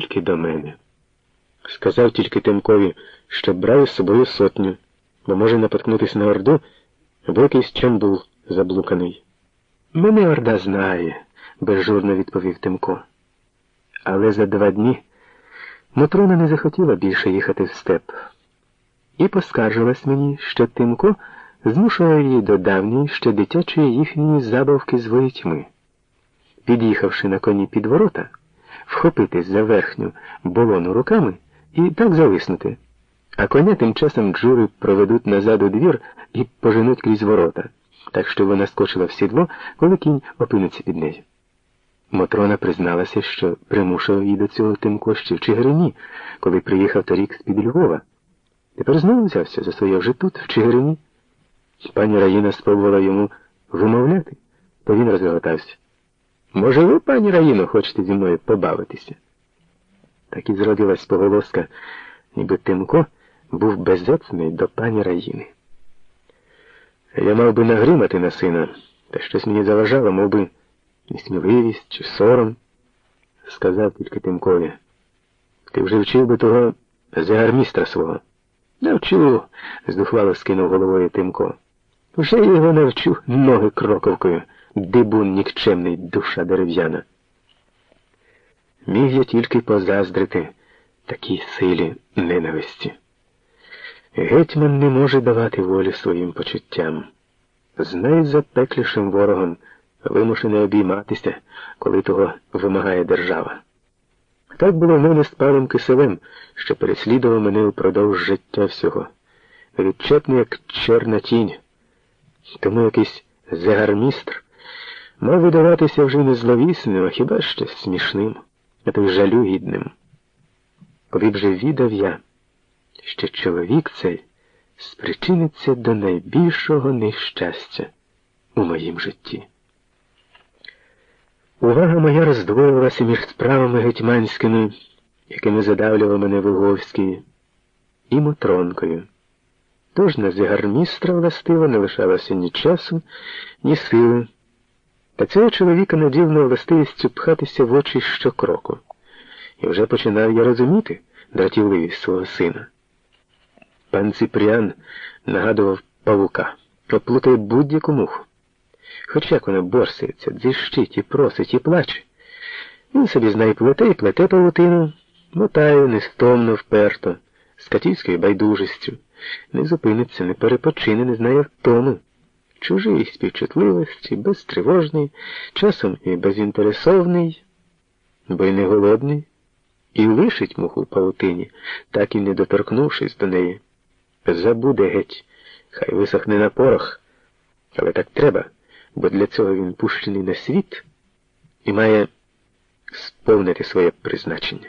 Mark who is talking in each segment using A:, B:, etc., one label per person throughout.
A: тільки до мене. Сказав тільки Тимкові, що брав із собою сотню, бо може напоткнутися на орду, або якийсь чамбул заблуканий. Мене орда знає, безжурно відповів Тимко. Але за два дні Мотрона не захотіла більше їхати в степ і поскаржилась мені, що Тимко змушує її до давньої ще дитячої їхньої забавки з ворітьми. Під'їхавши на коні під ворота, вхопитись за верхню болону руками і так зависнути. А коня тим часом джури проведуть назад у двір і поженуть крізь ворота, так що вона скочила в сідло, коли кінь опиниться під нею. Мотрона призналася, що примушував її до цього Тимко ще в Чигирині, коли приїхав торік з-під Львова. Тепер знову взявся за своє вже тут, в Чигирині. Пані Раїна спробувала йому вимовляти, то він розготався. Може, ви, пані Раїно, хочете зі мною побавитися? Так і зродилась поголоска, ніби Тимко був безоцний до пані Раїни. Я мав би нагримати на сина, та щось мені заважало, мов би, несміливість чи сором, сказав тільки Тимкові. Ти вже вчив би того загармістра свого. Навчу, здухвало скинув головою Тимко. Вже його навчу ноги кроковкою, дибун нікчемний душа дерев'яна. Міг я тільки позаздрити такій силі ненависті. Гетьман не може давати волі своїм почуттям. З найзапеклішим ворогом вимушений обійматися, коли того вимагає держава. Так було в мене з паном Киселем, що переслідував мене упродовж життя всього. Відчепний, як чорна тінь. Тому якийсь загармістр мав видаватися вже не зловісним, а хіба ще смішним, а то й жалюгідним. Коли б же відав я, що чоловік цей спричиниться до найбільшого нещастя у моїм житті. Увага моя роздвоювалася між справами гетьманськими, якими задавлював мене Вуговський, і Мотронкою. Тож на зігармістра властиво не лишалося ні часу, ні сили. Та цього чоловіка надівно властивістю пхатися в очі щокроку. І вже починав я розуміти дратівливість свого сина. Пан Ципріан нагадував павука, оплутає будь-яку муху. Хоч як вона борсається, дзищить і просить і плаче. Він собі знає плете і плете павутину, мотає нестомно, вперто, з катівською байдужістю, не зупиниться, не перепочине, не знає втоми. Чужий співчутливості, безтривожний, часом і безінтересовний, бо й не голодний, і лишить муху в павутині, так і не доторкнувшись до неї. Забуде геть, хай висохне на порох, але так треба бо для цього він пущений на світ і має сповнити своє призначення.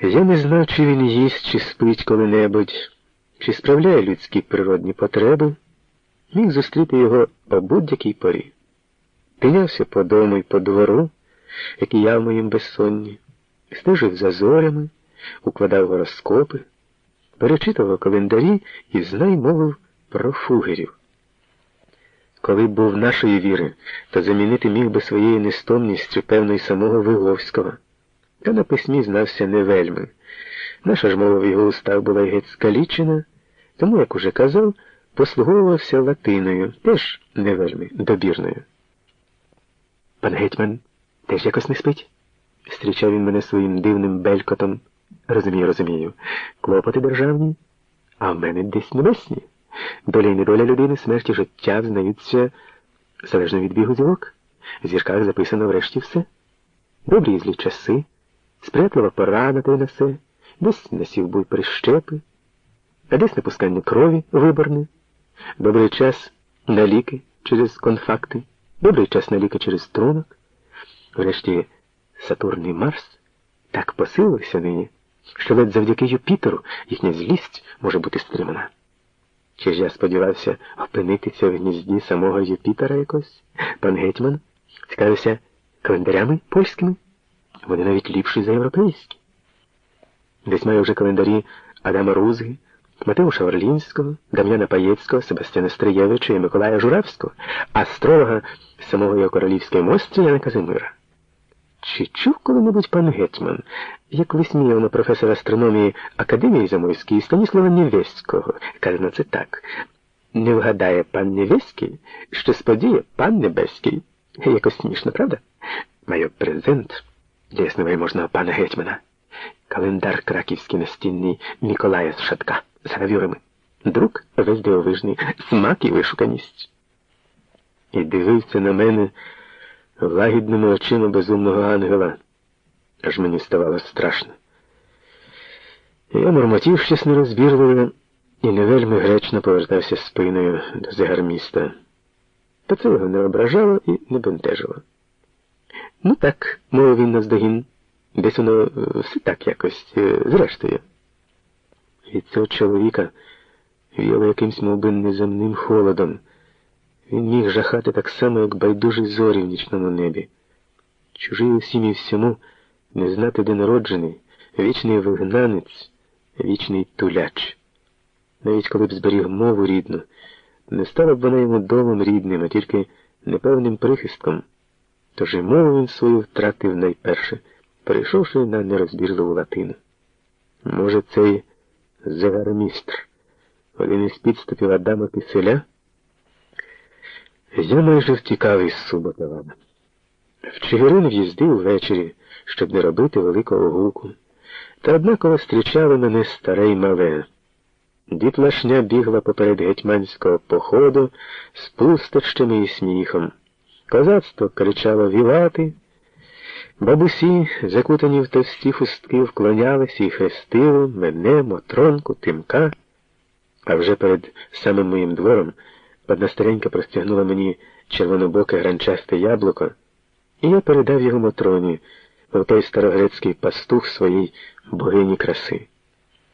A: Я не знав, чи він їсть, чи спить коли-небудь, чи справляє людські природні потреби, міг зустріти його о будь-якій порі. Тинявся по дому і по двору, який я в моїм безсонні, стежив за зорями, укладав гороскопи, перечитував календарі і знай мовив про фугерів. Коли б був нашої віри, то замінити міг би своєю нестомністю певно й самого Виговського. Та на письмі знався не вельми. Наша ж мова в його устах була геть скалічена, тому, як уже казав, послуговувався латиною, теж не вельми добірною. Пан гетьман теж якось не спить? Зустрічав він мене своїм дивним белькотом. Розумію, розумію. Клопоти державні, а в мене десь небесні. Доля і недоля людини, смерть і життя взнаються залежно від бігу зірок. В зірках записано врешті все. Добрі і злі часи, сприятлива пора на те на все, десь насів буй прищепи, а десь напускання крові виборне, добрий час на ліки через конфакти, добрий час на ліки через трунок. Врешті Сатурн і Марс так посилився нині, що ледь завдяки Юпітеру їхня злість може бути стримана. Чи ж я сподівався опинитися в гнізді самого Юпітера якось? Пан гетьман цікавився календарями польськими? Вони навіть ліпші за європейські. Десь маю вже календарі Адама Рузги, Матеуша Орлінського, Дам'яна Паєцького, Себастьяна Стриєвича і Миколая Журавського, астролога самого його королівської мості Яна Казимира. Чи чув коли-небудь пан Гетьман, як висміяв на професора астрономії Академії Замойської Станіслава? Каже, ну це так. Не вгадає пан Невеський, що сподіє пан Небеський. Якось смішно, правда? Маю презент для ясновельможного пана Гетьмана. Календар краківський настінний Миколая з шатка з гравюрами. Друк весь дивовижний, смак і вишуканість. І дивився на мене лагідними очима безумного ангела. Аж мені ставало страшно. Я мурмотів щось нерозбірливо і не вельми гречно повертався спиною до загарміста. Та це його не ображало і не бентежило. Ну так, мовив він наздогін, десь воно все так якось, е, зрештою. Від цього чоловіка віяло якимсь мов би, неземним холодом. Він міг жахати так само, як байдужі зорі в нічному небі. Чужий усім і всьому не знати, де народжений, вічний вигнанець, вічний туляч. Навіть коли б зберіг мову рідну, не стала б вона йому домом рідним, а тільки непевним прихистком. Тож і мову він свою втратив найперше, перейшовши на нерозбірливу латину. Може, цей загармістр, один із підступів Адама Киселя? Я майже втікав із Суботова. В Чигирин в'їздив ввечері, щоб не робити великого гуку. Та однаково зустрічали мене старе й мале. Дітлашня бігла поперед гетьманського походу з пустощами і сміхом. Козацтво кричало вівати. Бабусі, закутані в товсті хустки, вклонялися і хрестили мене, мотронку, тимка. А вже перед самим моїм двором одна старенька простягнула мені червонобоке гранчасте яблуко, і я передав його Мотроні, в той старогрецький пастух своїй богині краси.